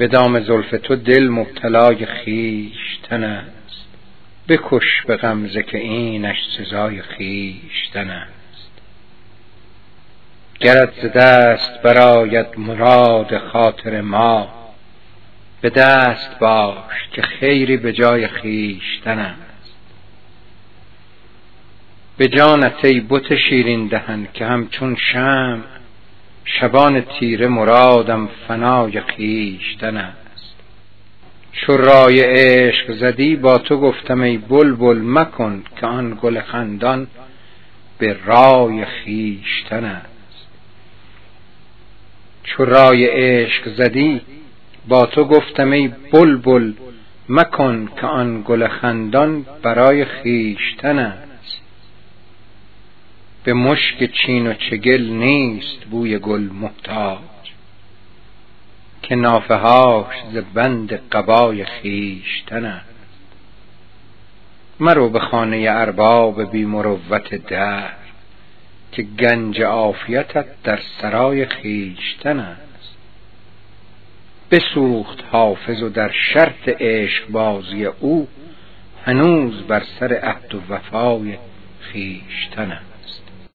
به دام زلف تو دل مبتلای خیشتن است. بکش به غمزه که اینش سزای خیشتن است. گرت ز دست براید مراد خاطر ما. به دست باش که خیری به جای خیشتن است. به جانت ای بت شیرین دهن که همچون شمع شبان تیره مرادم فنای خیشتن است. چو رای عشق زدی با تو گفتم ای بلبل مکن که آن گل خندان به رای خیشتن است. چو عشق زدی با تو گفتم ای بلبل مکن که آن گل خندان برای خیشتن است. به مشک چین و چگل نیست بوی گل محتاج که نافه هاش ز بند قبای خیشتن است. مرو به خانه ارباب بی مروت دهر که گنج عافیتت در سرای خیشتن است. بسوخت حافظ و در شرط عشقبازی او هنوز بر سر عهد و وفای خویشتن است.